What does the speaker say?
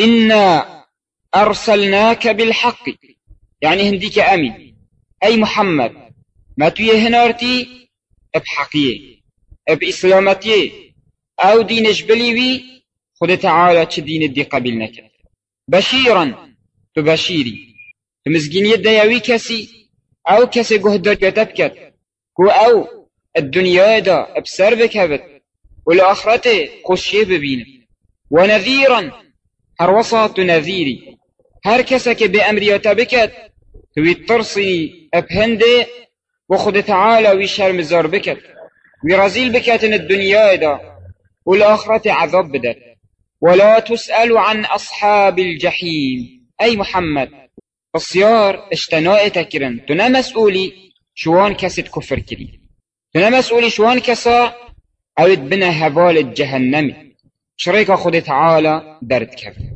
إنا أرسلناك بالحق. يعني هنديك أمين. أي محمد ما تويه هنارتي؟ بحقية بإسلامتي أو دين جبلي خد تعالى دين الدي قبل نكت. بشيرا تبشيري تمزجين يد يوي كسي أو كسي قهدر كتبكت كو أو الدنيا دا بسر بكبت والآخرة خشي ببين ونذيرا هر وسط نذيري. هر كسك بأمر بكت توي ترصي أبهندي وخد تعالى ويشار مزار بكت. ويرزيل بكت الدنيا دا والآخرة عذاب بدت. ولا تسأل عن أصحاب الجحيم. أي محمد الصيار اشتناء تكرن. تنا مسؤولي شوان كسد كفر كري. تنا مسؤولي شوان كسا أو بنا هبال الجهنم شريك خد تعالى درد كفر.